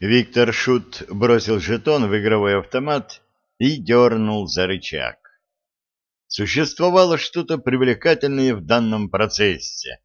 Виктор Шут бросил жетон в игровой автомат и дернул за рычаг. Существовало что-то привлекательное в данном процессе,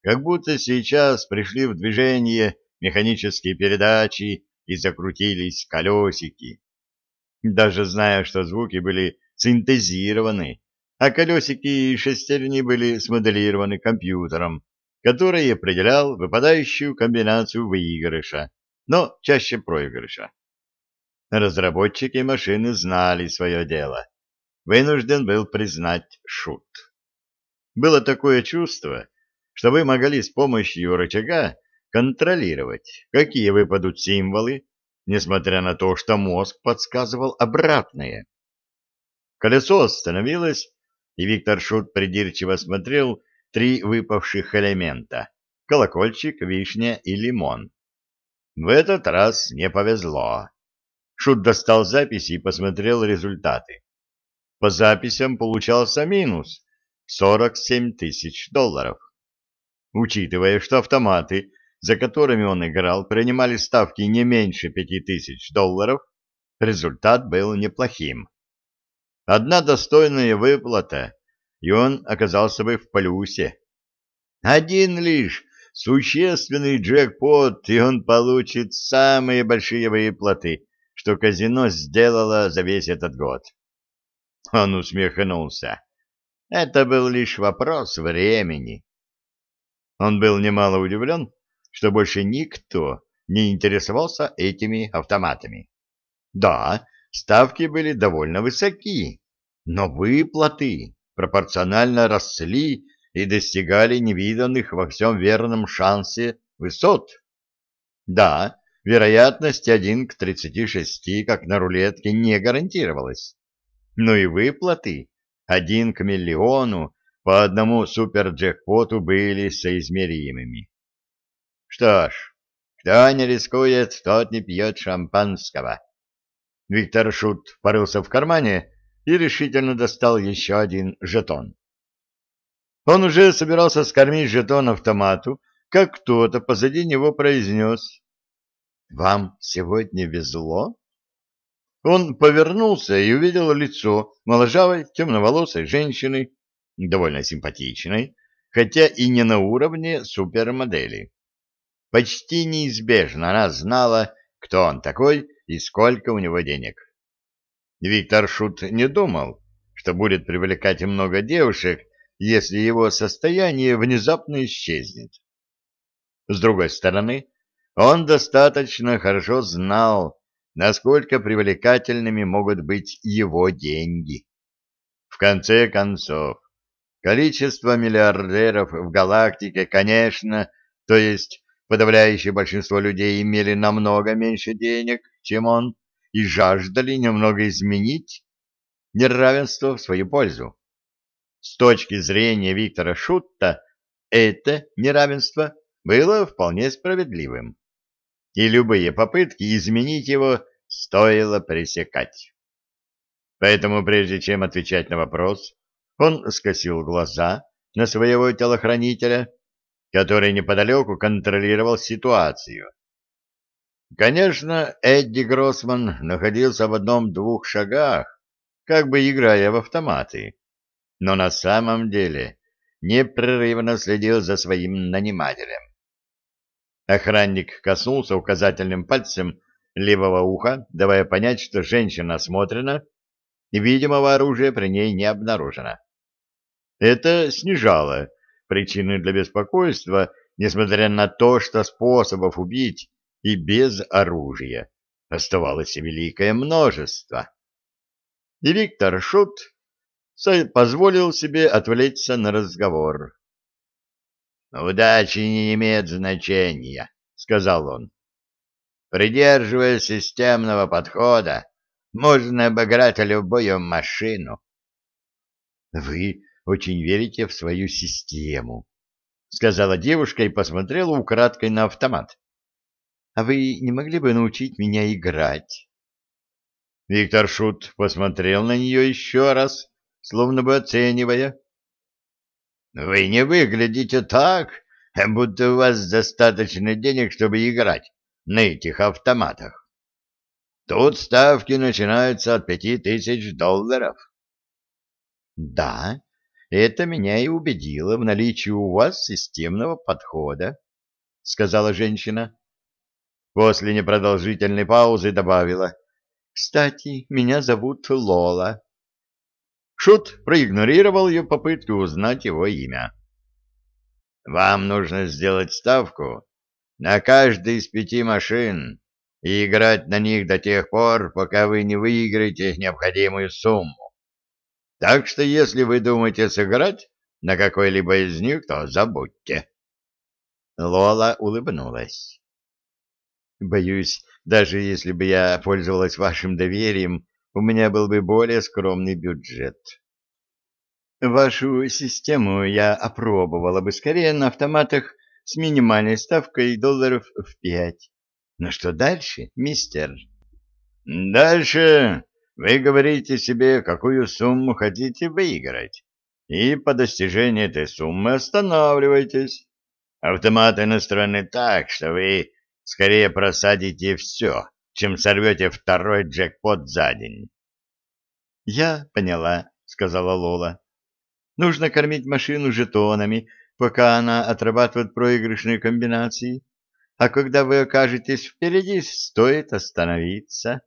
как будто сейчас пришли в движение механические передачи и закрутились колесики. Даже зная, что звуки были синтезированы, а колесики и шестерни были смоделированы компьютером, который определял выпадающую комбинацию выигрыша, но чаще проигрыша. Разработчики машины знали свое дело. Вынужден был признать шут. Было такое чувство, что вы могли с помощью рычага контролировать, какие выпадут символы, несмотря на то, что мозг подсказывал обратное. Колесо остановилось, и Виктор Шут придирчиво смотрел три выпавших элемента — колокольчик, вишня и лимон. В этот раз не повезло. Шут достал записи и посмотрел результаты. По записям получался минус — 47 тысяч долларов. Учитывая, что автоматы, за которыми он играл, принимали ставки не меньше 5 тысяч долларов, результат был неплохим. Одна достойная выплата, и он оказался бы в плюсе. Один лишь существенный джекпот, и он получит самые большие выплаты, что казино сделало за весь этот год. Он усмехнулся. Это был лишь вопрос времени. Он был немало удивлен, что больше никто не интересовался этими автоматами. Да, ставки были довольно высоки, но выплаты пропорционально росли и достигали невиданных во всем верном шансе высот. Да, вероятность 1 к 36, как на рулетке, не гарантировалась. Но и выплаты 1 к миллиону по одному суперджекпоту были соизмеримыми. Что ж, кто не рискует, тот не пьет шампанского. Виктор Шут порылся в кармане и решительно достал еще один жетон. Он уже собирался скормить жетон автомату, как кто-то позади него произнес. «Вам сегодня везло?» Он повернулся и увидел лицо моложавой, темноволосой женщины, довольно симпатичной, хотя и не на уровне супермодели. Почти неизбежно она знала, кто он такой и сколько у него денег. Виктор Шут не думал, что будет привлекать много девушек, если его состояние внезапно исчезнет. С другой стороны, он достаточно хорошо знал, насколько привлекательными могут быть его деньги. В конце концов, количество миллиардеров в галактике, конечно, то есть подавляющее большинство людей имели намного меньше денег, чем он, и жаждали немного изменить неравенство в свою пользу. С точки зрения Виктора Шутта, это неравенство было вполне справедливым, и любые попытки изменить его стоило пресекать. Поэтому, прежде чем отвечать на вопрос, он скосил глаза на своего телохранителя, который неподалеку контролировал ситуацию. Конечно, Эдди Гроссман находился в одном-двух шагах, как бы играя в автоматы, но на самом деле непрерывно следил за своим нанимателем. Охранник коснулся указательным пальцем левого уха, давая понять, что женщина осмотрена, и видимого оружия при ней не обнаружено. Это снижало причины для беспокойства, несмотря на то, что способов убить и без оружия оставалось великое множество. И Виктор Шут позволил себе отвлечься на разговор. «Удачи не имеет значения», — сказал он. «Придерживаясь системного подхода, можно обыграть любую машину». «Вы очень верите в свою систему», — сказала девушка и посмотрела украдкой на автомат. А вы не могли бы научить меня играть? Виктор Шут посмотрел на нее еще раз, словно бы оценивая. — Вы не выглядите так, будто у вас достаточно денег, чтобы играть. на этих автоматах. Тут ставки начинаются от пяти тысяч долларов. Да, это меня и убедило в наличии у вас системного подхода, сказала женщина. После непродолжительной паузы добавила. Кстати, меня зовут Лола. Шут проигнорировал ее попытку узнать его имя. Вам нужно сделать ставку на каждый из пяти машин и играть на них до тех пор, пока вы не выиграете необходимую сумму. Так что если вы думаете сыграть на какой-либо из них, то забудьте. Лола улыбнулась. Боюсь, даже если бы я пользовалась вашим доверием, у меня был бы более скромный бюджет. Вашу систему я опробовала бы скорее на автоматах с минимальной ставкой долларов в пять. Но что дальше, мистер? Дальше вы говорите себе, какую сумму хотите выиграть, и по достижении этой суммы останавливайтесь. Автоматы настроены так, что вы скорее просадите все, чем сорвете второй джекпот за день. — Я поняла, — сказала Лола. — Нужно кормить машину жетонами, пока она отрабатывает проигрышные комбинации, а когда вы окажетесь впереди, стоит остановиться.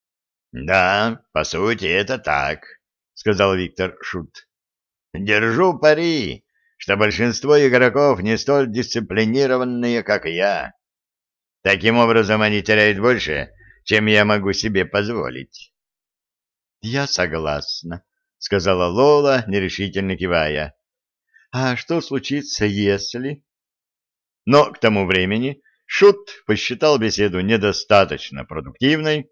— Да, по сути, это так, — сказал Виктор Шут. — Держу пари, что большинство игроков не столь дисциплинированные, как я. Таким образом, они теряют больше, чем я могу себе позволить. — Я согласна, — сказала Лола, нерешительно кивая. — А что случится, если... Но к тому времени Шут посчитал беседу недостаточно продуктивной,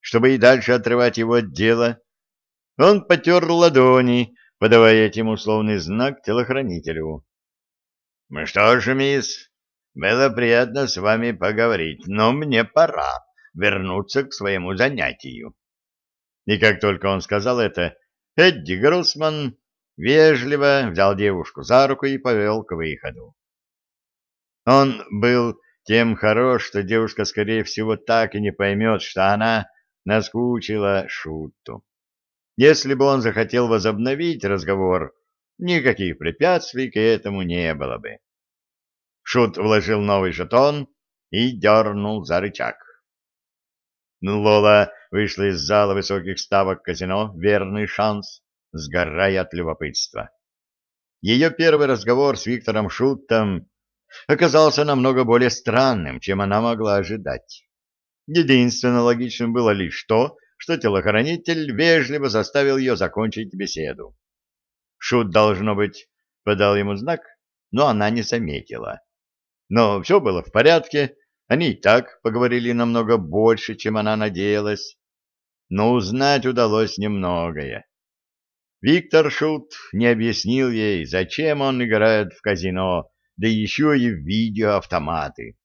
чтобы и дальше отрывать его от дела. Он потер ладони, подавая этим условный знак телохранителю. — Ну что ж, мисс, было приятно с вами поговорить, но мне пора вернуться к своему занятию. И как только он сказал это, Эдди Гроссман вежливо взял девушку за руку и повел к выходу. Он был тем хорош, что девушка, скорее всего, так и не поймет, что она наскучила Шуту. Если бы он захотел возобновить разговор, никаких препятствий к этому не было бы. Шут вложил новый жетон и дернул за рычаг. Лола вышла из зала высоких ставок казино «Верный шанс», сгорая от любопытства. Ее первый разговор с Виктором Шутом оказался намного более странным, чем она могла ожидать. Единственно логичным было лишь то, что телохранитель вежливо заставил ее закончить беседу. Шут, должно быть, подал ему знак, но она не заметила. Но все было в порядке, они и так поговорили намного больше, чем она надеялась. Но узнать удалось немногое. Виктор Шут не объяснил ей, зачем он играет в казино, да еще и в видеоавтоматы.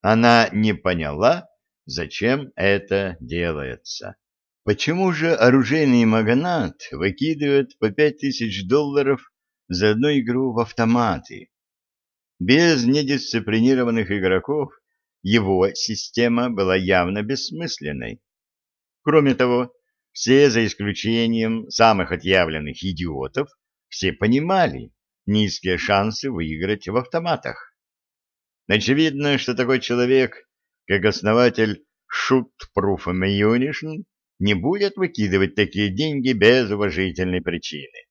Она не поняла, зачем это делается. Почему же оружейный магнат выкидывает по пять тысяч долларов за одну игру в автоматы? Без недисциплинированных игроков его система была явно бессмысленной. Кроме того, все, за исключением самых отъявленных идиотов, все понимали, низкие шансы выиграть в автоматах. Очевидно, что такой человек, как основатель Shoot Proof Ammunition, не будет выкидывать такие деньги без уважительной причины.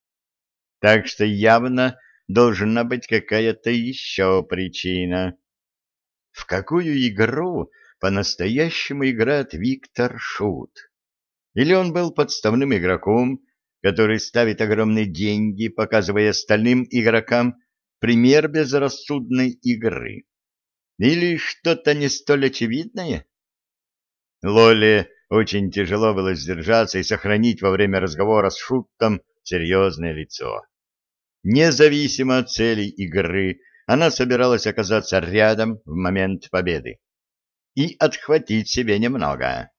Так что явно должна быть какая-то еще причина. В какую игру по-настоящему играет Виктор Шут? Или он был подставным игроком, который ставит огромные деньги, показывая остальным игрокам пример безрассудной игры. Или что-то не столь очевидное? Лоле очень тяжело было сдержаться и сохранить во время разговора с Шуттом серьезное лицо. Независимо от целей игры, она собиралась оказаться рядом в момент победы и отхватить себе немного.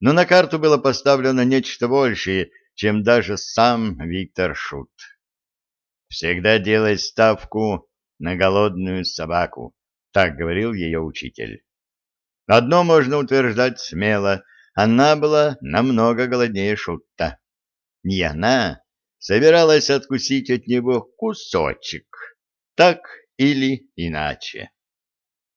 Но на карту было поставлено нечто большее, чем даже сам Виктор Шут. «Всегда делай ставку на голодную собаку», — так говорил ее учитель. Одно можно утверждать смело, она была намного голоднее Шутта. И она собиралась откусить от него кусочек, так или иначе.